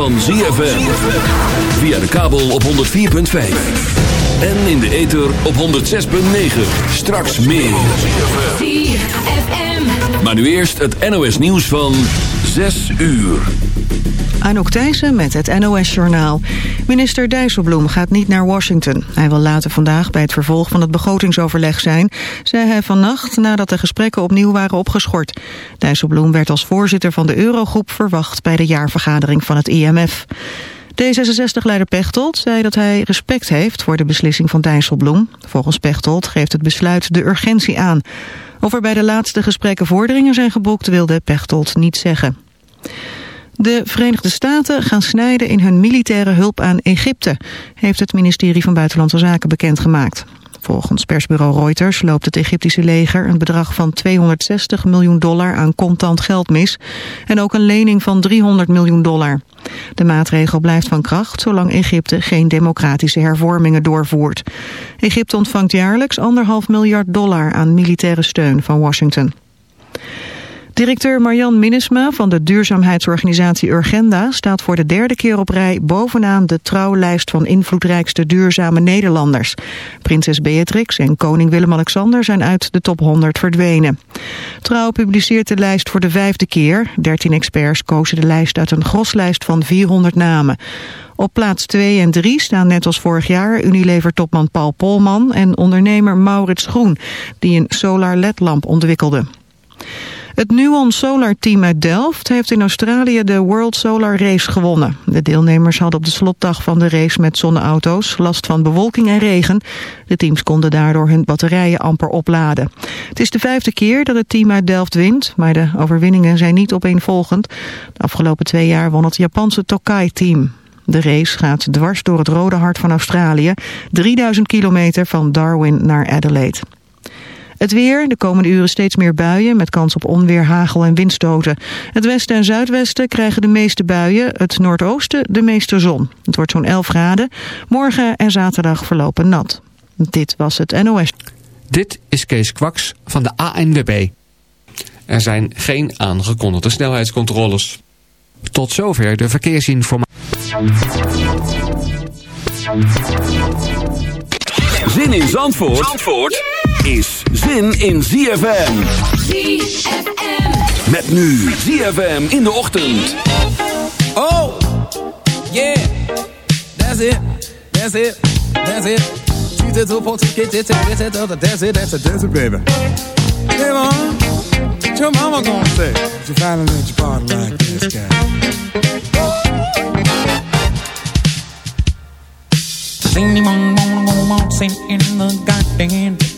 van ZFM. Via de kabel op 104.5. En in de ether op 106.9. Straks meer. Maar nu eerst het NOS nieuws van 6 uur. Anouk Thijssen met het NOS-journaal. Minister Dijsselbloem gaat niet naar Washington. Hij wil later vandaag bij het vervolg van het begrotingsoverleg zijn... zei hij vannacht nadat de gesprekken opnieuw waren opgeschort. Dijsselbloem werd als voorzitter van de Eurogroep verwacht... bij de jaarvergadering van het IMF. D66-leider Pechtold zei dat hij respect heeft voor de beslissing van Dijsselbloem. Volgens Pechtold geeft het besluit de urgentie aan. Of er bij de laatste gesprekken vorderingen zijn geboekt wilde Pechtold niet zeggen. De Verenigde Staten gaan snijden in hun militaire hulp aan Egypte, heeft het ministerie van Buitenlandse Zaken bekendgemaakt. Volgens persbureau Reuters loopt het Egyptische leger een bedrag van 260 miljoen dollar aan contant geld mis en ook een lening van 300 miljoen dollar. De maatregel blijft van kracht zolang Egypte geen democratische hervormingen doorvoert. Egypte ontvangt jaarlijks anderhalf miljard dollar aan militaire steun van Washington. Directeur Marjan Minnesma van de duurzaamheidsorganisatie Urgenda staat voor de derde keer op rij bovenaan de trouwlijst van invloedrijkste duurzame Nederlanders. Prinses Beatrix en koning Willem-Alexander zijn uit de top 100 verdwenen. Trouw publiceert de lijst voor de vijfde keer. 13 experts kozen de lijst uit een groslijst van 400 namen. Op plaats 2 en 3 staan net als vorig jaar Unilever-topman Paul Polman en ondernemer Maurits Groen, die een solar LED-lamp ontwikkelde. Het Nuon Solar Team uit Delft heeft in Australië de World Solar Race gewonnen. De deelnemers hadden op de slotdag van de race met zonneauto's last van bewolking en regen. De teams konden daardoor hun batterijen amper opladen. Het is de vijfde keer dat het team uit Delft wint, maar de overwinningen zijn niet opeenvolgend. De afgelopen twee jaar won het Japanse Tokai-team. De race gaat dwars door het rode hart van Australië, 3000 kilometer van Darwin naar Adelaide. Het weer, de komende uren steeds meer buien met kans op onweer, hagel en windstoten. Het westen en zuidwesten krijgen de meeste buien, het noordoosten de meeste zon. Het wordt zo'n 11 graden. Morgen en zaterdag verlopen nat. Dit was het NOS. Dit is Kees Kwaks van de ANWB. Er zijn geen aangekondigde snelheidscontroles. Tot zover de verkeersinformatie. Zin in Zandvoort? Zandvoort? Is zin in ZFM. ZFM. Met nu ZFM in de ochtend. Oh, yeah. That's it. That's it. That's it. That's it, that's it, that's it, baby. Hey, mom. What your mama gonna say? If you finally let your party like this guy. Does anyone wanna go waltzing in the garden?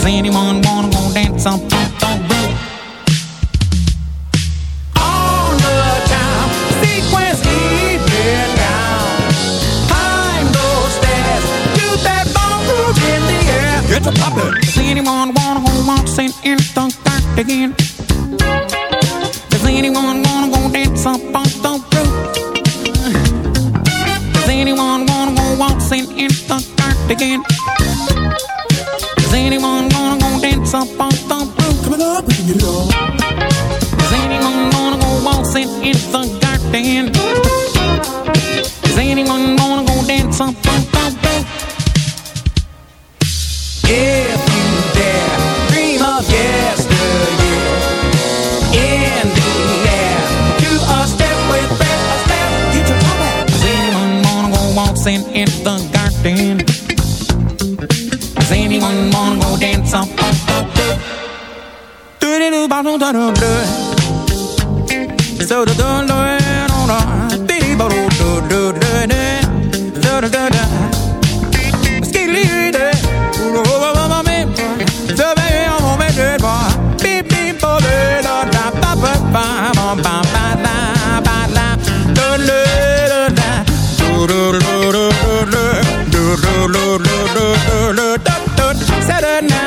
Does anyone wanna go dance on the roof? On the time, sequence even down. Climb those stairs, do that ballroom in the air. Get to poppin'. Does anyone wanna go waltzing in the dark again? Does anyone wanna go dance up on the roof? Does anyone wanna go waltzing in the dark again? Is anyone gonna go dance up on the roof? Coming up, we can get it on. Is anyone gonna go waltzing in the garden? Is anyone gonna go dance up on the roof? If you dare dream of yesteryear in the air, do a step with breath, a step, get your top. Is anyone gonna go waltzing in the garden? Does anyone wanna go dance up. Do do do ba do do do do. So do do do do do. Biddy ba do do do do do. Do do do do. Skidly do. Oh oh do oh me boy. So do I'm on me do boy. Beep beep ba do do do ba ba ba ba do ba ba ba la. Do do do da. Do do do do do do do do do do do said her name.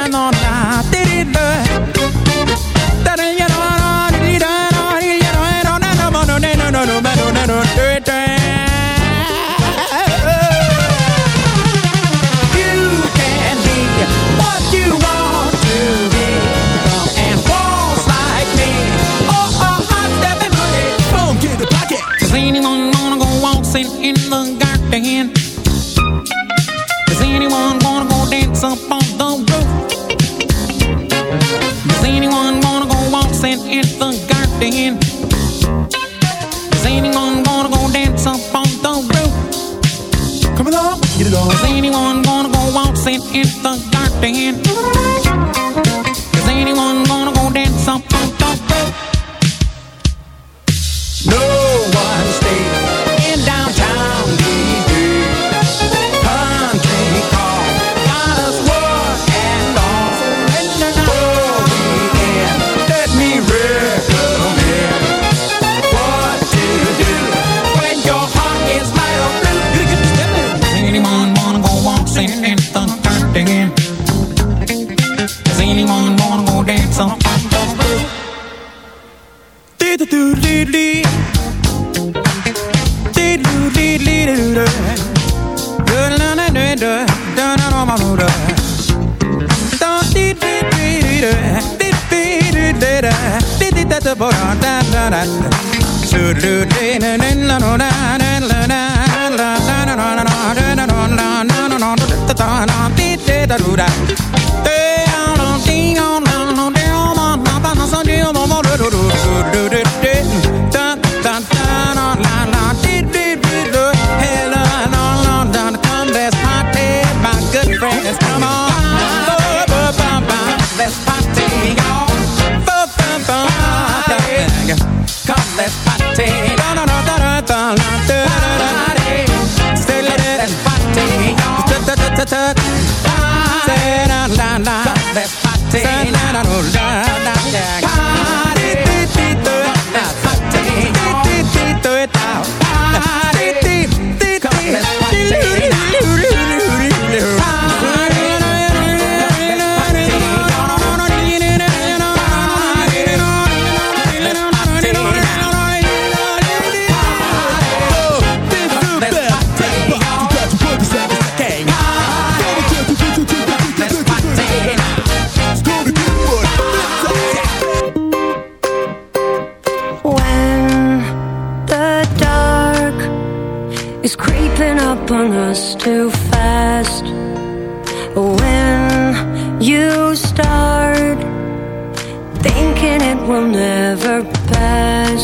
thinking it will never pass.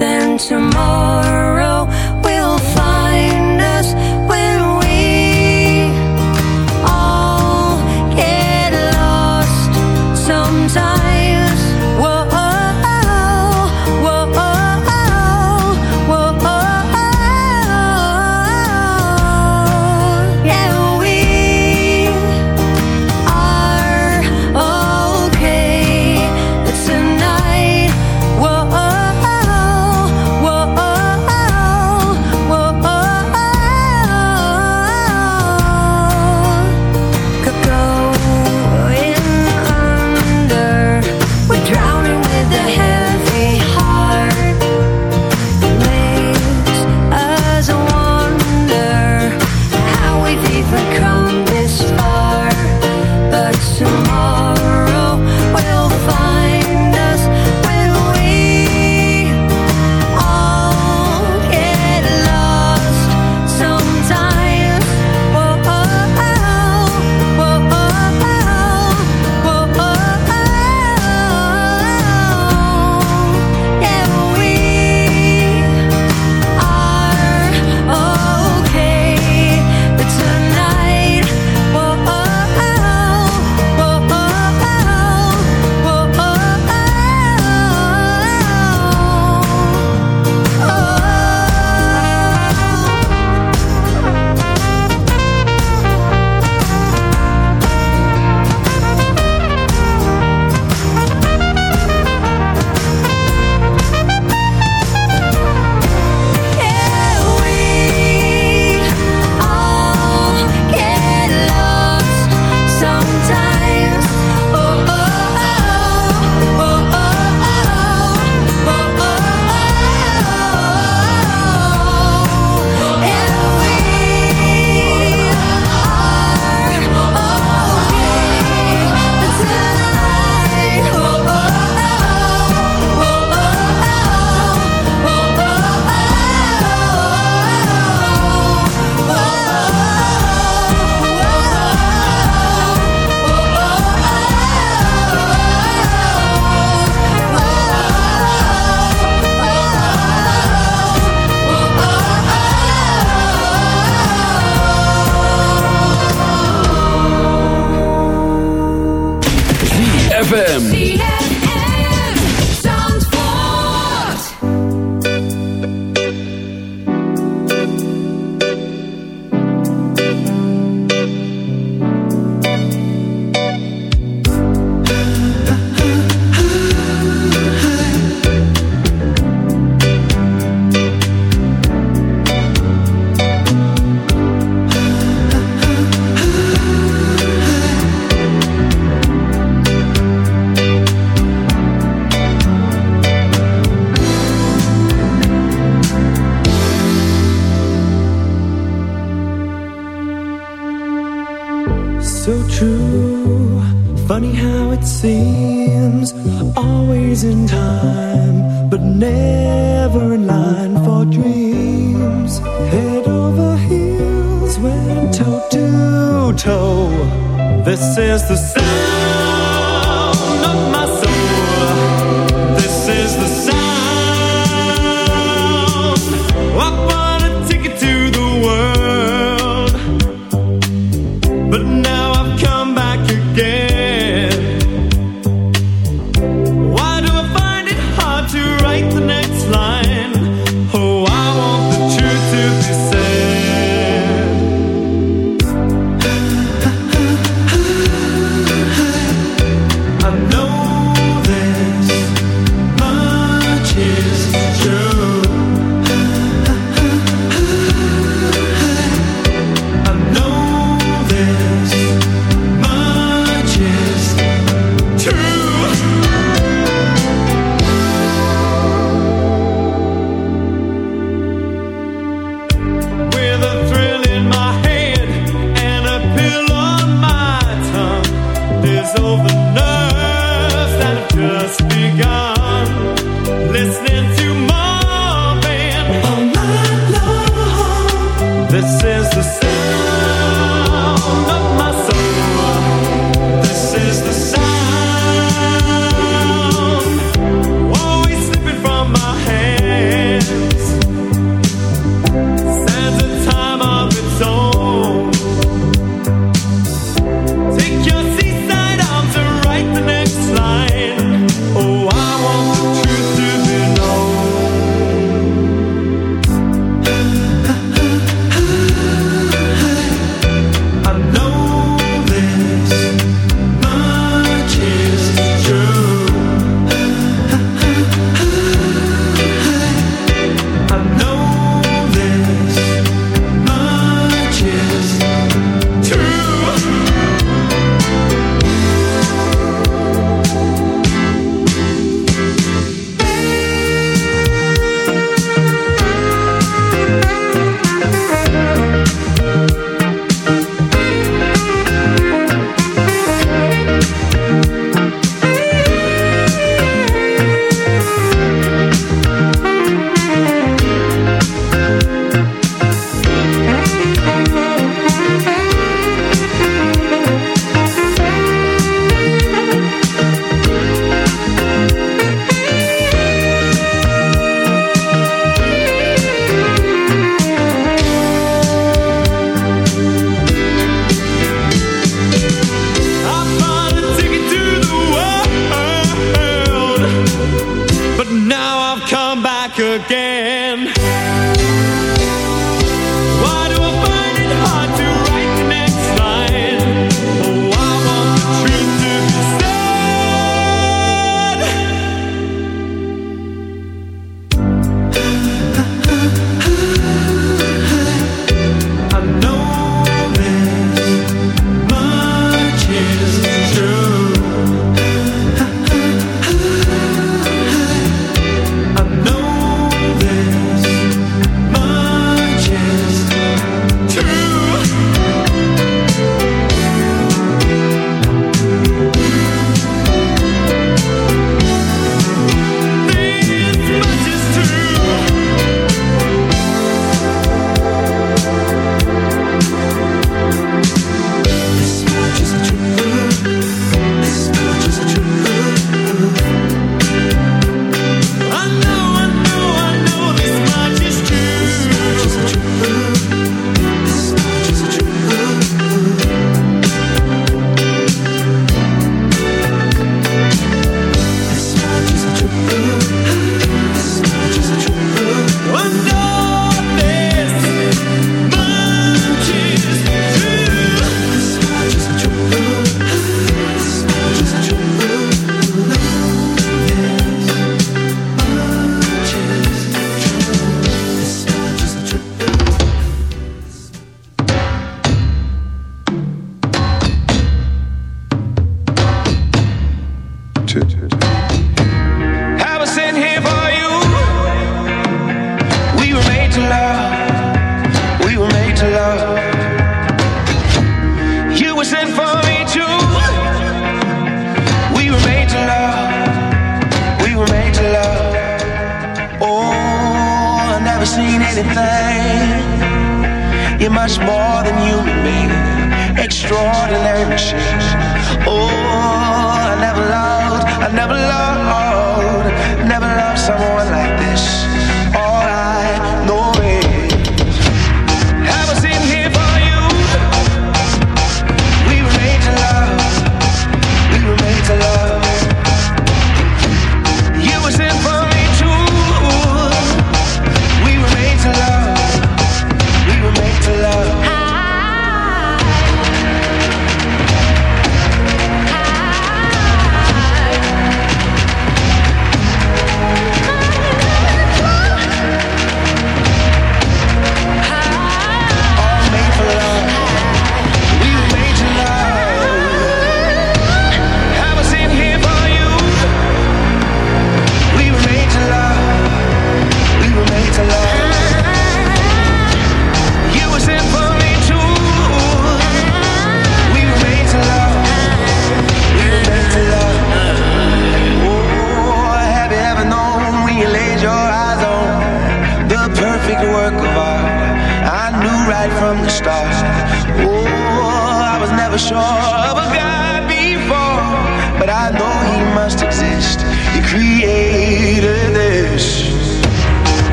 Then tomorrow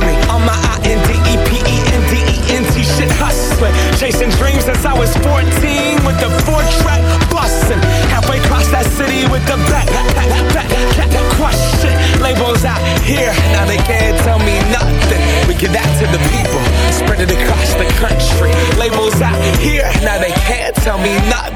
me, on my I-N-D-E-P-E-N-D-E-N-T shit hustling. Chasing dreams since I was 14 with the four track busting. Halfway across that city with the back, back, back, back, back, shit. Labels out here, now they can't tell me nothing. We give that to the people, spread it across the country. Labels out here, now they can't tell me nothing.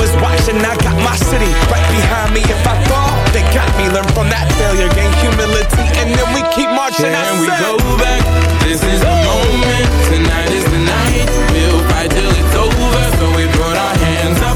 was watching. I got my city right behind me. If I fall, they got me. Learn from that failure, gain humility, and then we keep marching. I Can we said- go back? This is the moment. Tonight is the night. We'll fight till it's over. So we put our hands up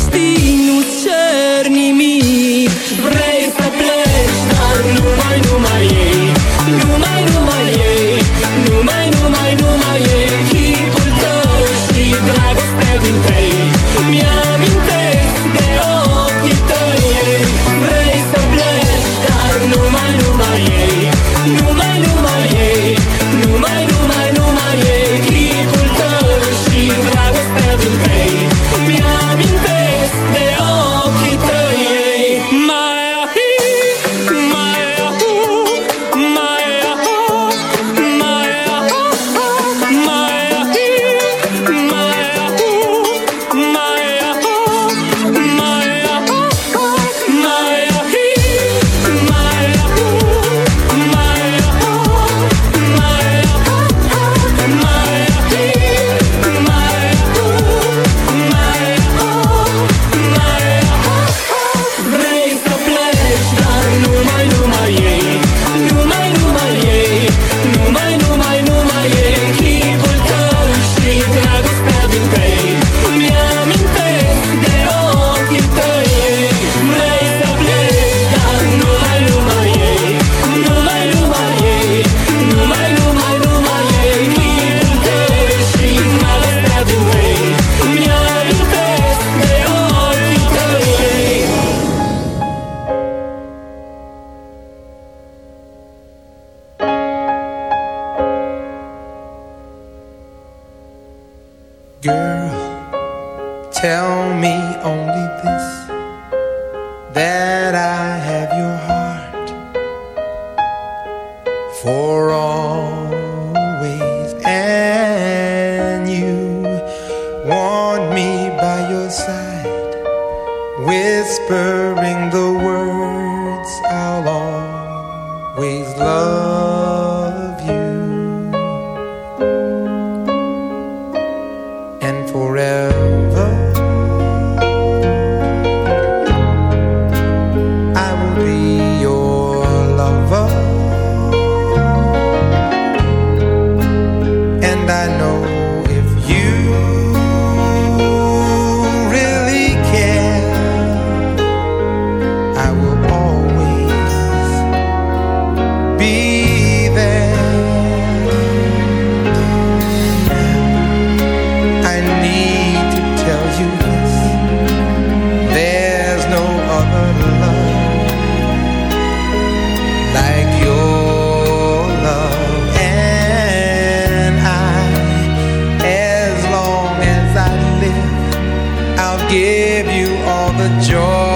yo.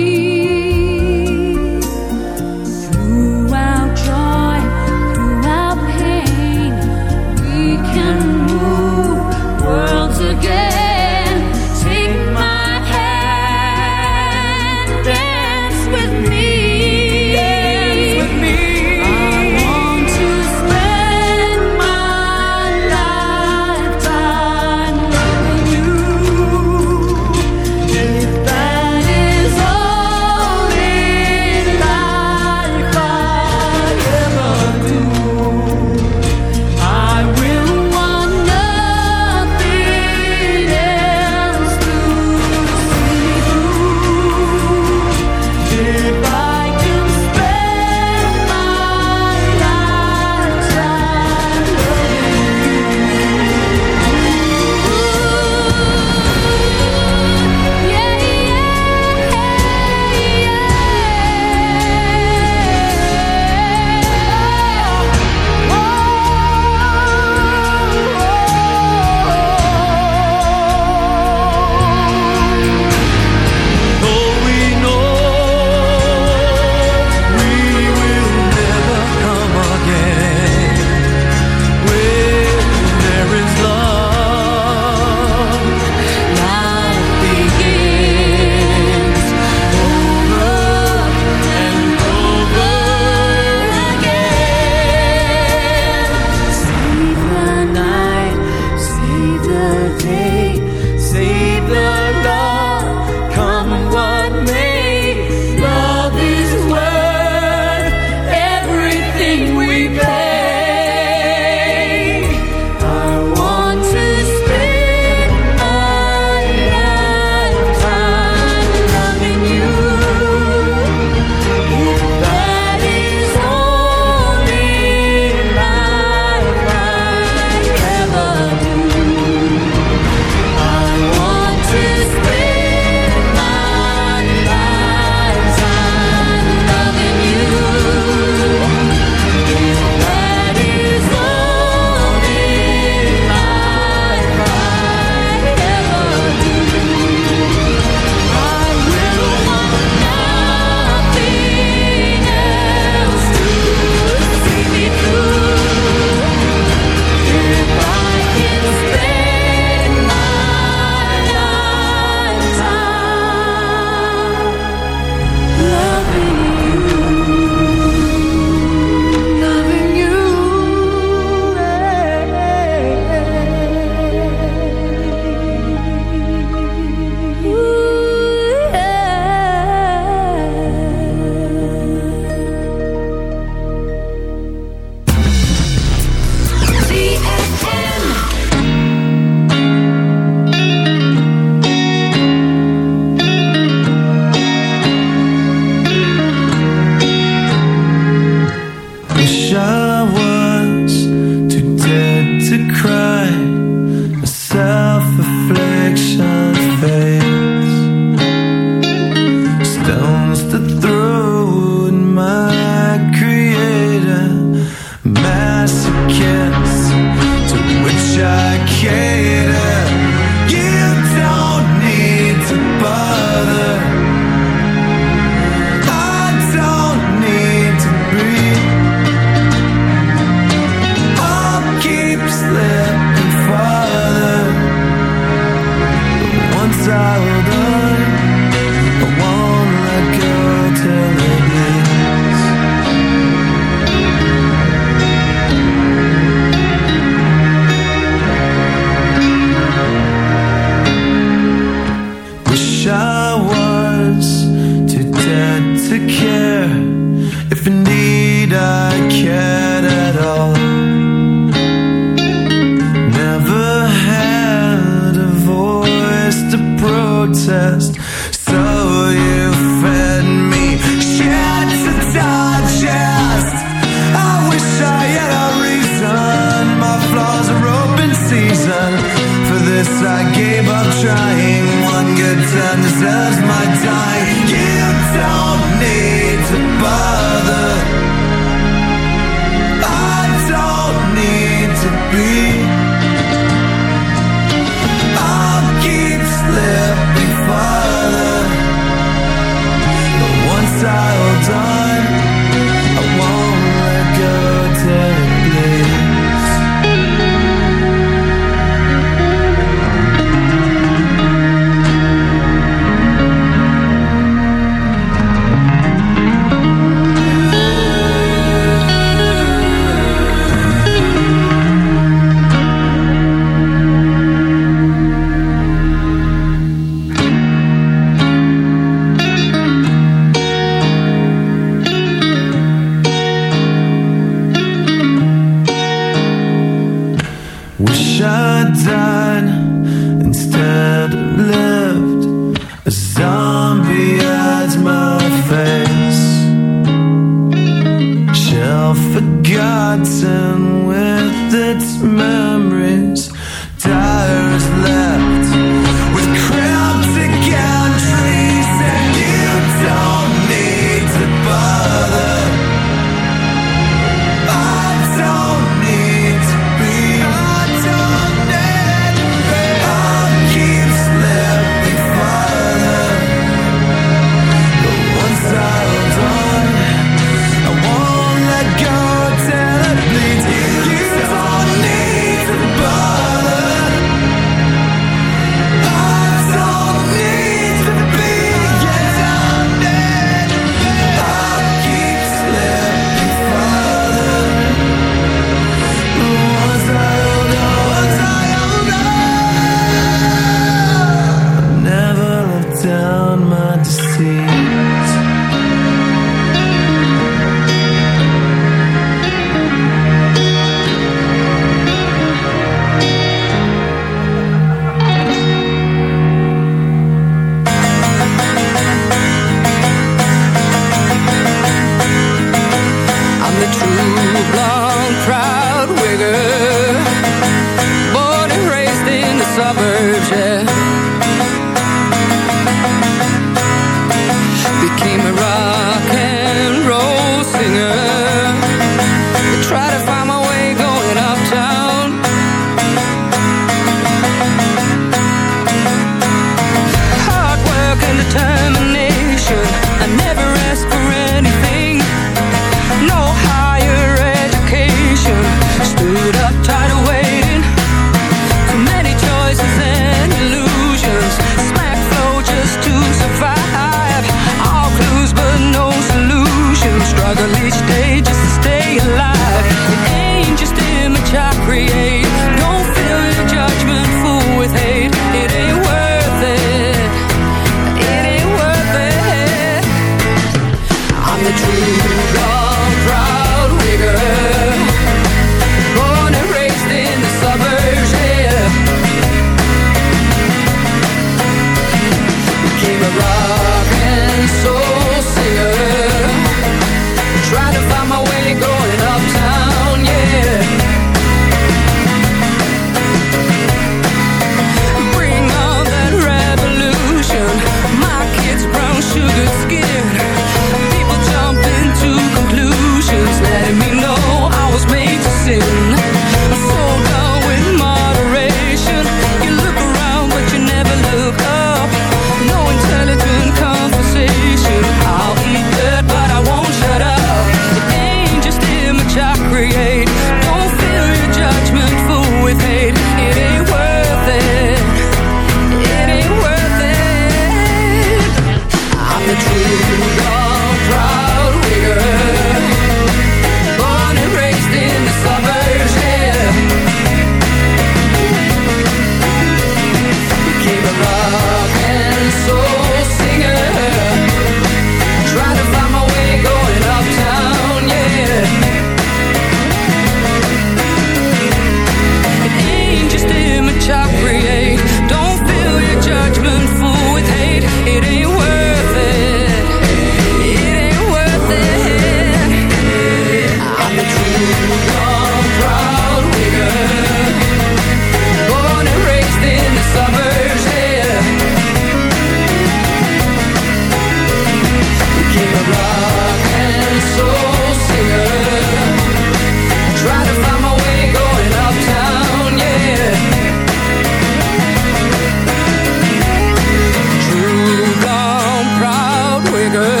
Good.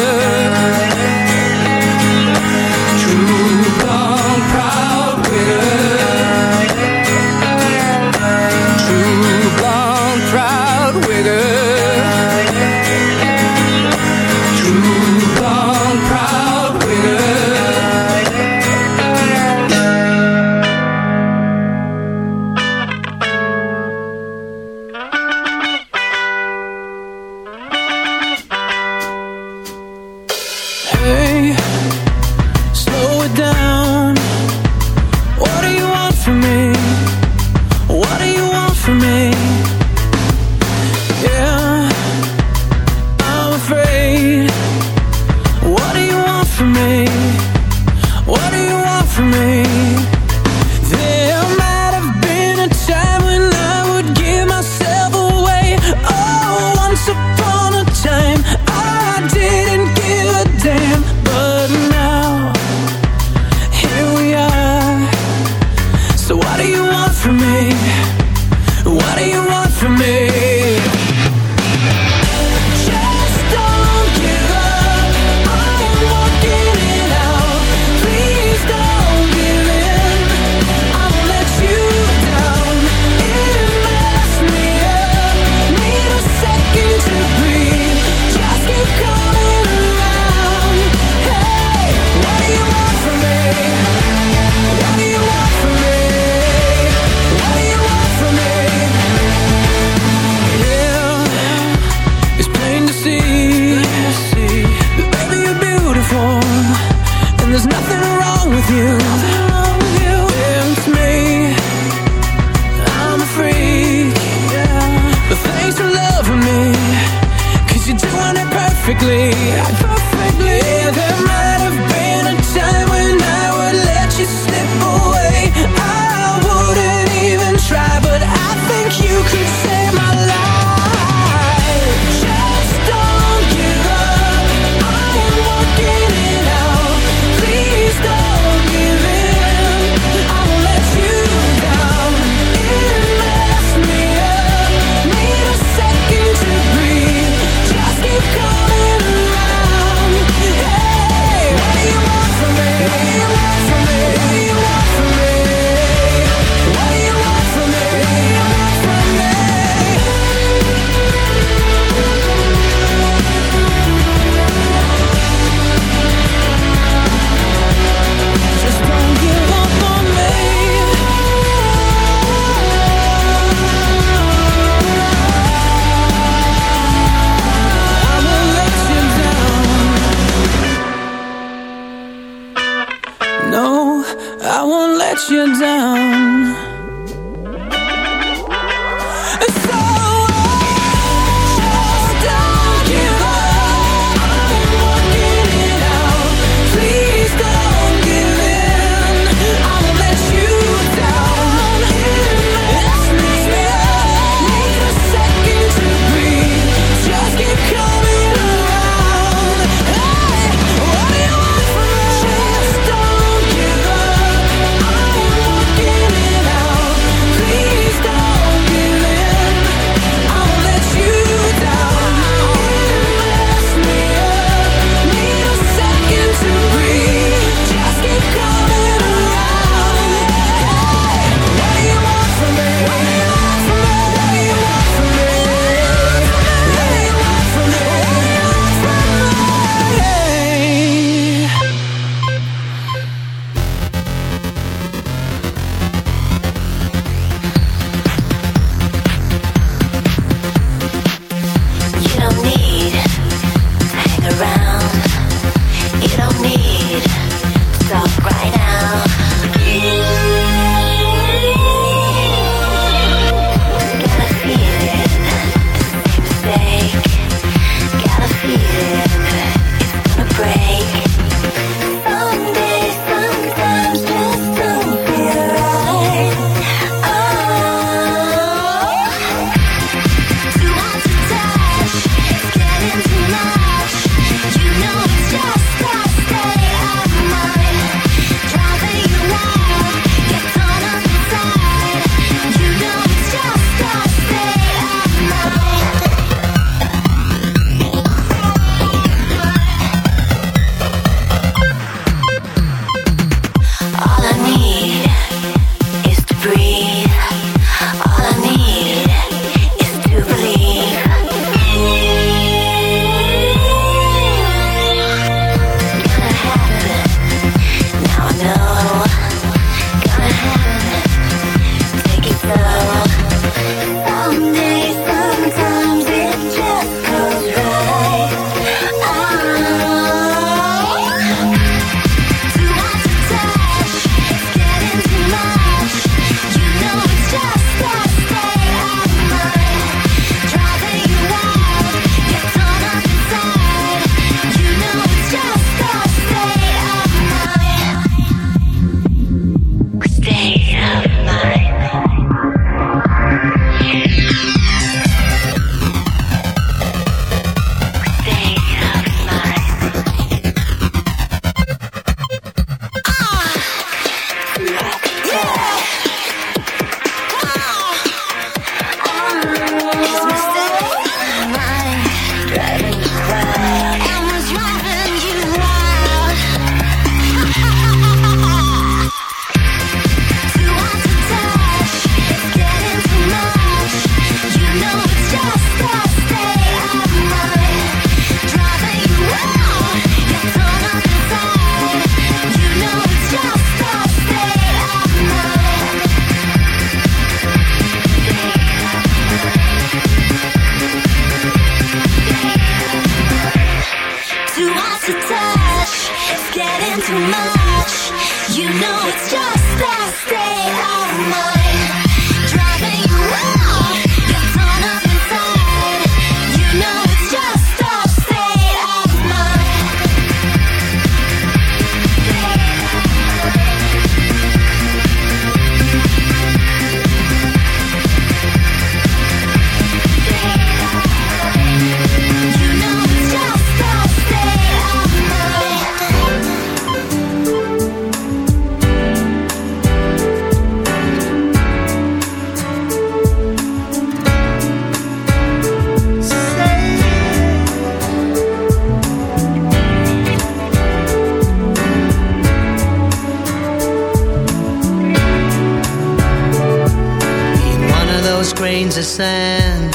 Grains of sand.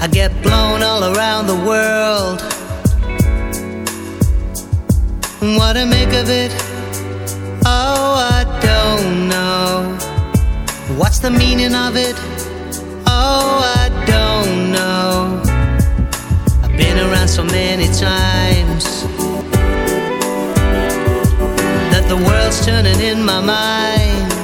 I get blown all around the world. What to make of it? Oh, I don't know. What's the meaning of it? Oh, I don't know. I've been around so many times that the world's turning in my mind.